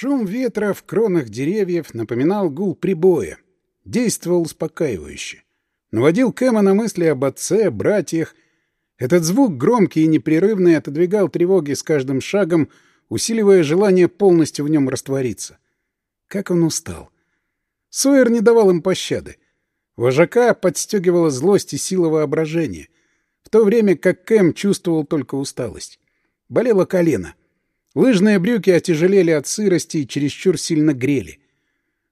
Шум ветра в кронах деревьев напоминал гул прибоя. Действовал успокаивающе. Наводил Кэма на мысли об отце, братьях. Этот звук, громкий и непрерывный, отодвигал тревоги с каждым шагом, усиливая желание полностью в нем раствориться. Как он устал. Сойер не давал им пощады. Вожака подстегивала злость и сила воображения, в то время как Кэм чувствовал только усталость. Болело колено. Лыжные брюки отяжелели от сырости и чересчур сильно грели.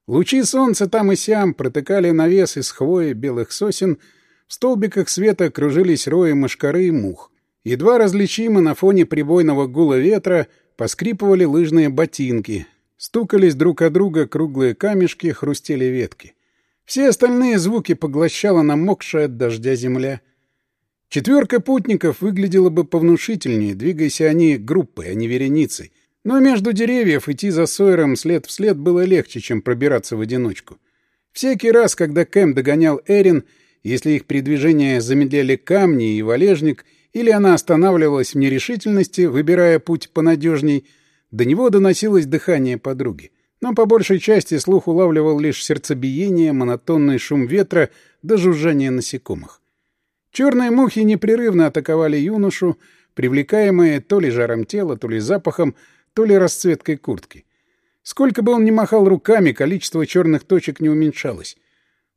Лучи солнца там и сям протыкали навес из хвои белых сосен, в столбиках света кружились рои мошкары и мух. Едва различимо на фоне прибойного гула ветра поскрипывали лыжные ботинки, стукались друг о друга круглые камешки, хрустели ветки. Все остальные звуки поглощала намокшая от дождя земля. Четверка путников выглядела бы повнушительнее, двигаясь они группой, а не вереницей. Но между деревьев идти за Сойером след в след было легче, чем пробираться в одиночку. Всякий раз, когда Кэм догонял Эрин, если их передвижение замедляли камни и валежник, или она останавливалась в нерешительности, выбирая путь понадежней, до него доносилось дыхание подруги. Но по большей части слух улавливал лишь сердцебиение, монотонный шум ветра да жужжание насекомых. Черные мухи непрерывно атаковали юношу, привлекаемые то ли жаром тела, то ли запахом, то ли расцветкой куртки. Сколько бы он ни махал руками, количество черных точек не уменьшалось.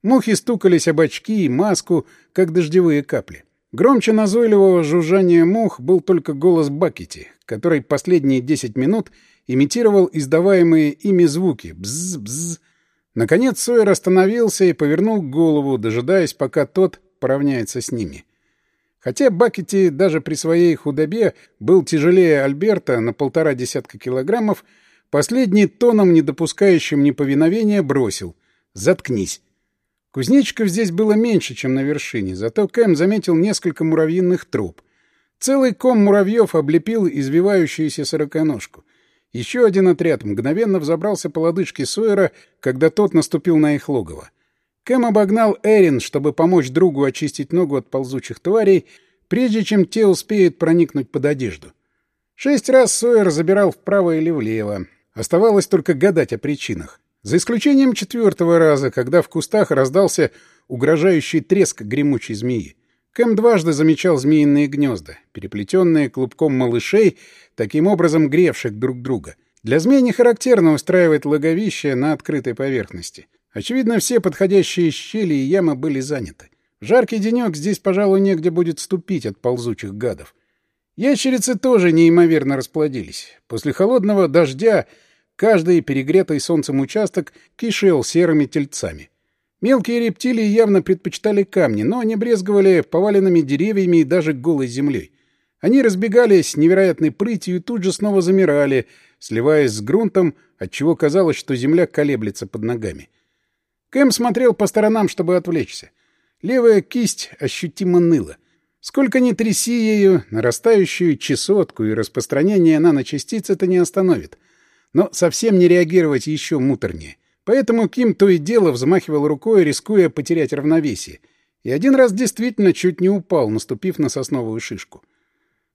Мухи стукались об очки и маску, как дождевые капли. Громче назойливого жужжания мух был только голос Бакети, который последние десять минут имитировал издаваемые ими звуки «бзз-бзз». Наконец Сойер остановился и повернул голову, дожидаясь, пока тот поравняется с ними. Хотя Бакетти даже при своей худобе был тяжелее Альберта на полтора десятка килограммов, последний тоном, не допускающим неповиновения, бросил «Заткнись». Кузнечиков здесь было меньше, чем на вершине, зато Кэм заметил несколько муравьиных труп. Целый ком муравьев облепил извивающуюся сороконожку. Еще один отряд мгновенно взобрался по лодыжке Сойера, когда тот наступил на их логово. Кэм обогнал Эрин, чтобы помочь другу очистить ногу от ползучих тварей, прежде чем те успеют проникнуть под одежду. Шесть раз Сойер забирал вправо или влево. Оставалось только гадать о причинах. За исключением четвертого раза, когда в кустах раздался угрожающий треск гремучей змеи. Кэм дважды замечал змеиные гнезда, переплетенные клубком малышей, таким образом гревших друг друга. Для змей не характерно устраивать логовище на открытой поверхности. Очевидно, все подходящие щели и ямы были заняты. В жаркий денек здесь, пожалуй, негде будет ступить от ползучих гадов. Ящерицы тоже неимоверно расплодились. После холодного дождя каждый перегретый солнцем участок кишел серыми тельцами. Мелкие рептилии явно предпочитали камни, но они брезговали поваленными деревьями и даже голой землей. Они разбегались с невероятной прытью и тут же снова замирали, сливаясь с грунтом, отчего казалось, что земля колеблется под ногами. Кэм смотрел по сторонам, чтобы отвлечься. Левая кисть ощутимо ныла. Сколько ни тряси ею, нарастающую чесотку и распространение наночастиц это не остановит. Но совсем не реагировать еще муторнее. Поэтому Ким то и дело взмахивал рукой, рискуя потерять равновесие. И один раз действительно чуть не упал, наступив на сосновую шишку.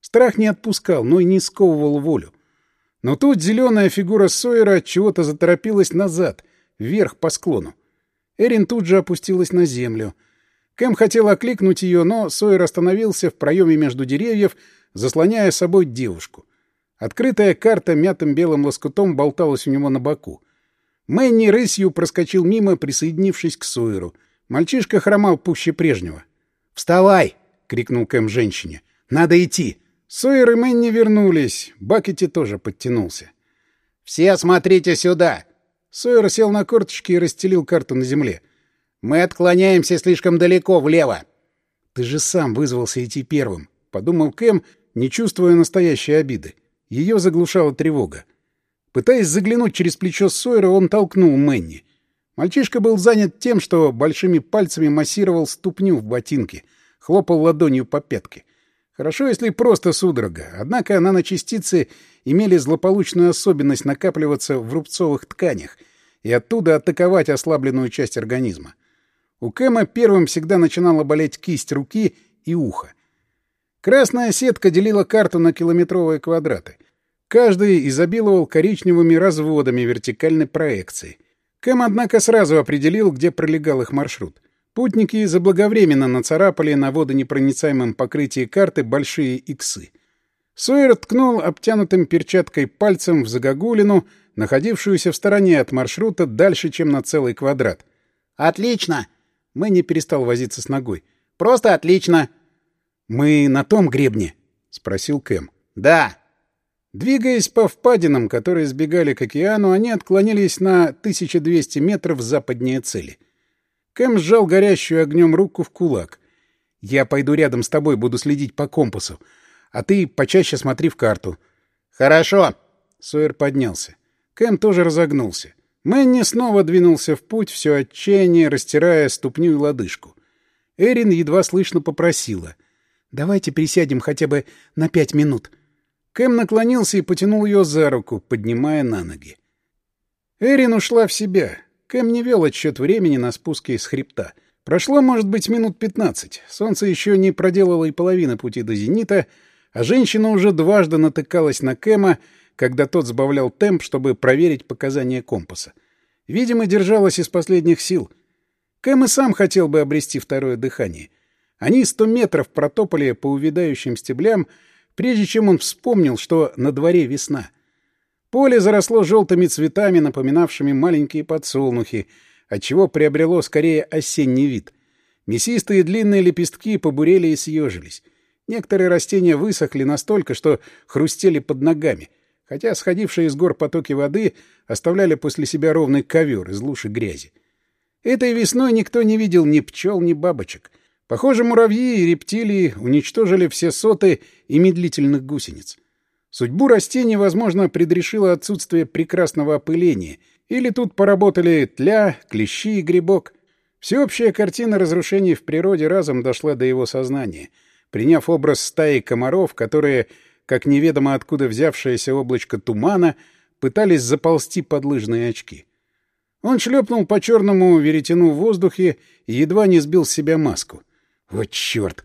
Страх не отпускал, но и не сковывал волю. Но тут зеленая фигура Сойера чего-то заторопилась назад, вверх по склону. Эрин тут же опустилась на землю. Кэм хотел окликнуть ее, но Сойер остановился в проеме между деревьев, заслоняя собой девушку. Открытая карта мятым белым лоскутом болталась у него на боку. Мэнни рысью проскочил мимо, присоединившись к Сойеру. Мальчишка хромал пуще прежнего. «Вставай!» — крикнул Кэм женщине. «Надо идти!» Сойер и Мэнни вернулись. Бакетти тоже подтянулся. «Все смотрите сюда!» Сойер сел на корточки и расстелил карту на земле. «Мы отклоняемся слишком далеко влево». «Ты же сам вызвался идти первым», — подумал Кэм, не чувствуя настоящей обиды. Ее заглушала тревога. Пытаясь заглянуть через плечо Сойера, он толкнул Мэнни. Мальчишка был занят тем, что большими пальцами массировал ступню в ботинке, хлопал ладонью по пятке. Хорошо, если просто судорога, однако наночастицы имели злополучную особенность накапливаться в рубцовых тканях и оттуда атаковать ослабленную часть организма. У Кэма первым всегда начинала болеть кисть руки и ухо. Красная сетка делила карту на километровые квадраты. Каждый изобиловал коричневыми разводами вертикальной проекции. Кэм, однако, сразу определил, где пролегал их маршрут. Путники заблаговременно нацарапали на водонепроницаемом покрытии карты большие иксы. Сойер ткнул обтянутым перчаткой пальцем в загогулину, находившуюся в стороне от маршрута дальше, чем на целый квадрат. «Отлично!» Мэнни перестал возиться с ногой. «Просто отлично!» «Мы на том гребне?» — спросил Кэм. «Да!» Двигаясь по впадинам, которые сбегали к океану, они отклонились на 1200 метров западнее цели. Кэм сжал горящую огнем руку в кулак. «Я пойду рядом с тобой, буду следить по компасу. А ты почаще смотри в карту». «Хорошо!» Сойер поднялся. Кэм тоже разогнулся. Мэнни снова двинулся в путь, все отчаяние, растирая ступню и лодыжку. Эрин едва слышно попросила. «Давайте присядем хотя бы на пять минут». Кэм наклонился и потянул ее за руку, поднимая на ноги. Эрин ушла в себя. Кэм не вел отсчет времени на спуске с хребта. Прошло, может быть, минут пятнадцать. Солнце еще не проделало и половины пути до зенита, а женщина уже дважды натыкалась на Кэма, когда тот сбавлял темп, чтобы проверить показания компаса. Видимо, держалась из последних сил. Кэм и сам хотел бы обрести второе дыхание. Они сто метров протопали по увядающим стеблям, прежде чем он вспомнил, что на дворе весна. Поле заросло желтыми цветами, напоминавшими маленькие подсолнухи, отчего приобрело скорее осенний вид. Мясистые длинные лепестки побурели и съежились. Некоторые растения высохли настолько, что хрустели под ногами, хотя сходившие из гор потоки воды оставляли после себя ровный ковер из луж и грязи. Этой весной никто не видел ни пчел, ни бабочек — Похоже, муравьи и рептилии уничтожили все соты и медлительных гусениц. Судьбу растений, возможно, предрешило отсутствие прекрасного опыления, или тут поработали тля, клещи и грибок. Всеобщая картина разрушений в природе разом дошла до его сознания, приняв образ стаи комаров, которые, как неведомо откуда взявшееся облачко тумана, пытались заползти под лыжные очки. Он шлепнул по черному веретену в воздухе и едва не сбил с себя маску. Вот черт!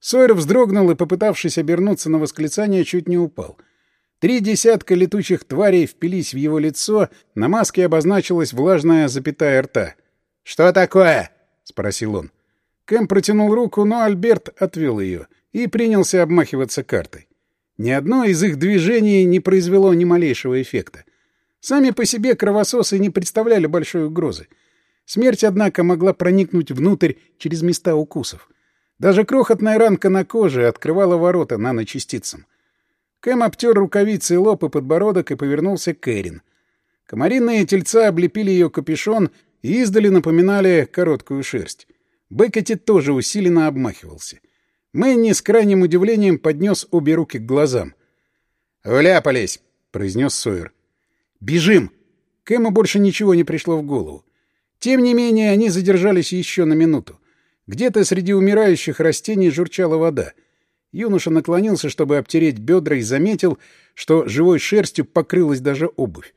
Сойер вздрогнул и, попытавшись обернуться на восклицание, чуть не упал. Три десятка летучих тварей впились в его лицо, на маске обозначилась влажная запятая рта. «Что такое?» — спросил он. Кэм протянул руку, но Альберт отвел ее и принялся обмахиваться картой. Ни одно из их движений не произвело ни малейшего эффекта. Сами по себе кровососы не представляли большой угрозы. Смерть, однако, могла проникнуть внутрь через места укусов. Даже крохотная ранка на коже открывала ворота наночастицам. Кэм обтер рукавицы лоб и подбородок и повернулся к Эрин. Комаринные тельца облепили ее капюшон и издали напоминали короткую шерсть. Беккетти тоже усиленно обмахивался. Мэнни с крайним удивлением поднес обе руки к глазам. «Вляпались!» — произнес Сойер. «Бежим!» Кэму больше ничего не пришло в голову. Тем не менее, они задержались еще на минуту. Где-то среди умирающих растений журчала вода. Юноша наклонился, чтобы обтереть бедра, и заметил, что живой шерстью покрылась даже обувь.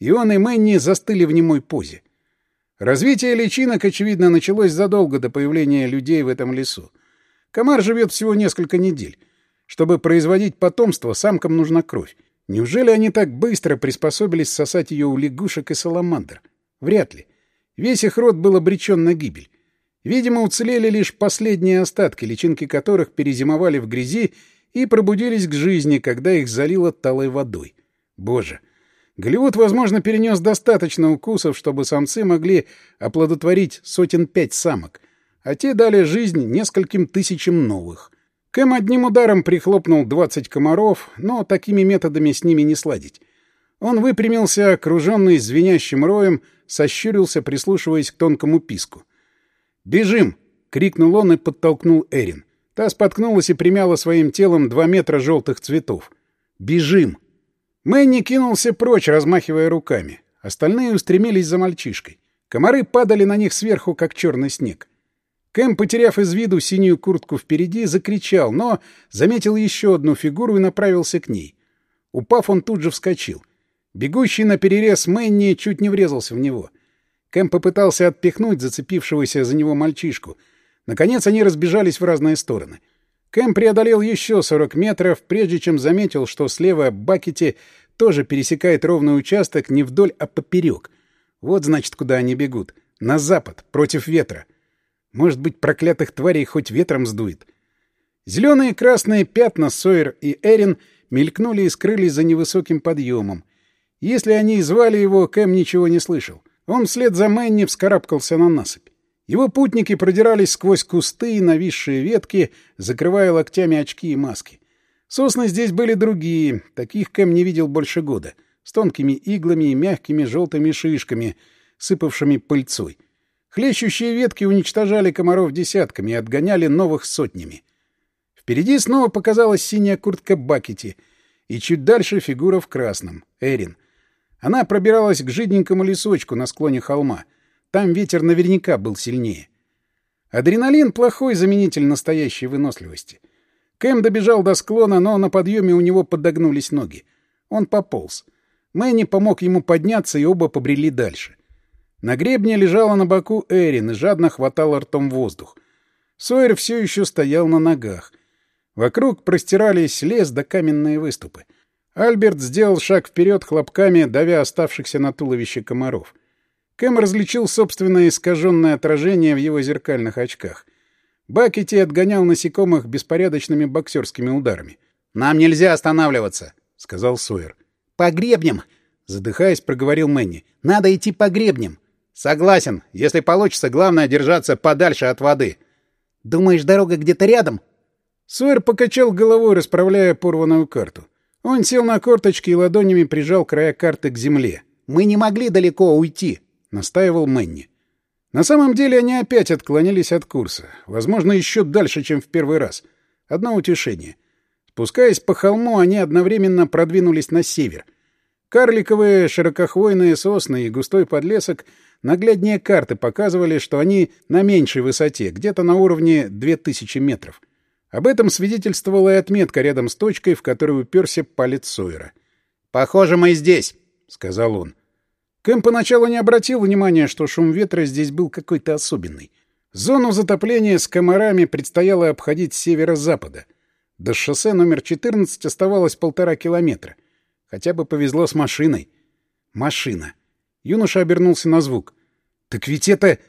И он и Мэнни застыли в немой позе. Развитие личинок, очевидно, началось задолго до появления людей в этом лесу. Комар живет всего несколько недель. Чтобы производить потомство, самкам нужна кровь. Неужели они так быстро приспособились сосать ее у лягушек и саламандр? Вряд ли. Весь их род был обречен на гибель. Видимо, уцелели лишь последние остатки, личинки которых перезимовали в грязи и пробудились к жизни, когда их залило талой водой. Боже! Голливуд, возможно, перенес достаточно укусов, чтобы самцы могли оплодотворить сотен пять самок, а те дали жизнь нескольким тысячам новых. Кэм одним ударом прихлопнул двадцать комаров, но такими методами с ними не сладить. Он выпрямился, окруженный звенящим роем, сощурился, прислушиваясь к тонкому писку. «Бежим!» — крикнул он и подтолкнул Эрин. Та споткнулась и примяла своим телом два метра желтых цветов. «Бежим!» Мэнни кинулся прочь, размахивая руками. Остальные устремились за мальчишкой. Комары падали на них сверху, как черный снег. Кэм, потеряв из виду синюю куртку впереди, закричал, но заметил еще одну фигуру и направился к ней. Упав, он тут же вскочил — Бегущий на перерез Мэнни чуть не врезался в него. Кэм попытался отпихнуть зацепившегося за него мальчишку. Наконец они разбежались в разные стороны. Кэм преодолел еще 40 метров, прежде чем заметил, что слева Бакете тоже пересекает ровный участок не вдоль, а поперек. Вот, значит, куда они бегут. На запад, против ветра. Может быть, проклятых тварей хоть ветром сдует. Зеленые и красные пятна Сойер и Эрин мелькнули и скрылись за невысоким подъемом. Если они звали его, Кэм ничего не слышал. Он вслед за Мэнни вскарабкался на насыпь. Его путники продирались сквозь кусты и нависшие ветки, закрывая локтями очки и маски. Сосны здесь были другие, таких Кэм не видел больше года, с тонкими иглами и мягкими желтыми шишками, сыпавшими пыльцой. Хлещущие ветки уничтожали комаров десятками и отгоняли новых сотнями. Впереди снова показалась синяя куртка Бакети, и чуть дальше фигура в красном — Эрин. Она пробиралась к жиденькому лесочку на склоне холма. Там ветер наверняка был сильнее. Адреналин — плохой заменитель настоящей выносливости — Кэм добежал до склона, но на подъеме у него подогнулись ноги. Он пополз. Мэнни помог ему подняться, и оба побрели дальше. На гребне лежала на боку Эрин и жадно хватала ртом воздух. Сойер все еще стоял на ногах. Вокруг простирались лес да каменные выступы. Альберт сделал шаг вперед хлопками, давя оставшихся на туловище комаров. Кэм различил собственное искаженное отражение в его зеркальных очках. Бакетти отгонял насекомых беспорядочными боксерскими ударами. «Нам нельзя останавливаться», — сказал Сойер. «По гребням!» — задыхаясь, проговорил Мэнни. «Надо идти по гребням!» «Согласен. Если получится, главное держаться подальше от воды». «Думаешь, дорога где-то рядом?» Сойер покачал головой, расправляя порванную карту. Он сел на корточки и ладонями прижал края карты к земле. «Мы не могли далеко уйти», — настаивал Мэнни. На самом деле они опять отклонились от курса. Возможно, еще дальше, чем в первый раз. Одно утешение. Спускаясь по холму, они одновременно продвинулись на север. Карликовые широкохвойные сосны и густой подлесок нагляднее карты показывали, что они на меньшей высоте, где-то на уровне 2000 метров. Об этом свидетельствовала и отметка рядом с точкой, в которой уперся палец Сойера. «Похоже, мы здесь», — сказал он. Кэм поначалу не обратил внимания, что шум ветра здесь был какой-то особенный. Зону затопления с комарами предстояло обходить с северо-запада. До шоссе номер 14 оставалось полтора километра. Хотя бы повезло с машиной. Машина. Юноша обернулся на звук. «Так ведь это...»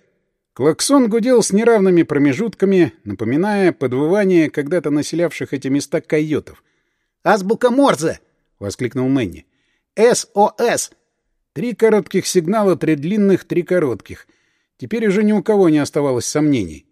Клаксон гудел с неравными промежутками, напоминая подвывание когда-то населявших эти места койотов. «Азбука Морзе!» — воскликнул Мэнни. «СОС! Три коротких сигнала, три длинных, три коротких. Теперь уже ни у кого не оставалось сомнений.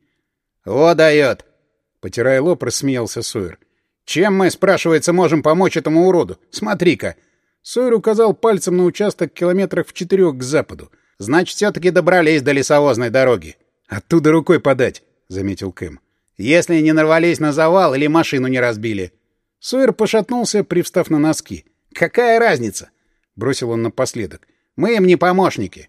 «О, дает!» — потирая лоб, рассмеялся Сойер. «Чем мы, спрашивается, можем помочь этому уроду? Смотри-ка!» Сойер указал пальцем на участок километрах в четырех к западу. «Значит, все-таки добрались до лесовозной дороги». «Оттуда рукой подать», — заметил Кэм. «Если не нарвались на завал или машину не разбили». Сойер пошатнулся, привстав на носки. «Какая разница?» — бросил он напоследок. Мы им не помощники.